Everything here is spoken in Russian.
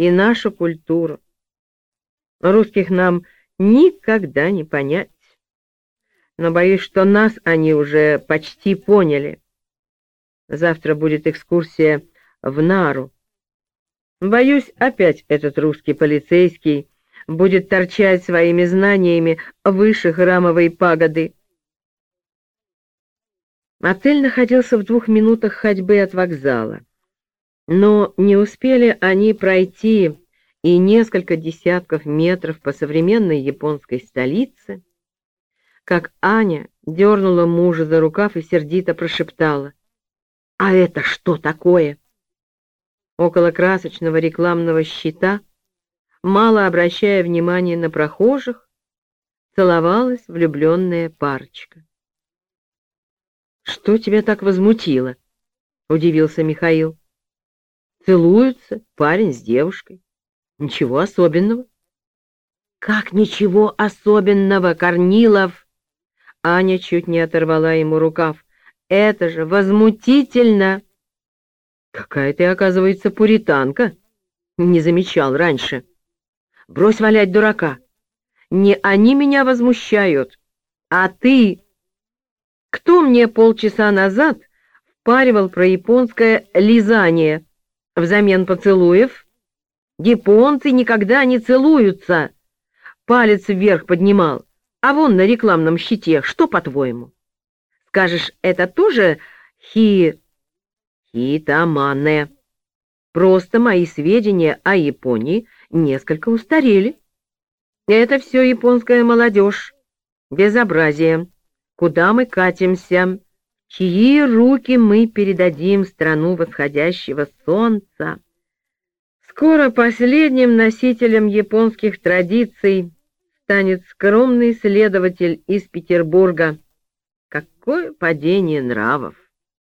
и нашу культуру. Русских нам никогда не понять. Но боюсь, что нас они уже почти поняли. Завтра будет экскурсия в Нару. Боюсь, опять этот русский полицейский будет торчать своими знаниями выше храмовой пагоды. Отель находился в двух минутах ходьбы от вокзала. Но не успели они пройти и несколько десятков метров по современной японской столице, как Аня дернула мужа за рукав и сердито прошептала. «А это что такое?» Около красочного рекламного щита, мало обращая внимания на прохожих, целовалась влюбленная парочка. «Что тебя так возмутило?» — удивился Михаил. «Целуются парень с девушкой. Ничего особенного». «Как ничего особенного, Корнилов?» Аня чуть не оторвала ему рукав. «Это же возмутительно!» «Какая ты, оказывается, пуританка!» Не замечал раньше. «Брось валять дурака! Не они меня возмущают, а ты!» Кто мне полчаса назад впаривал про японское лизание взамен поцелуев? Японцы никогда не целуются. Палец вверх поднимал. А вон на рекламном щите, что по-твоему? Скажешь, это тоже хи... хитамане? Просто мои сведения о Японии несколько устарели. Это все японская молодежь. Безобразие. Куда мы катимся? Чьи руки мы передадим страну восходящего солнца? Скоро последним носителем японских традиций станет скромный следователь из Петербурга. Какое падение нравов!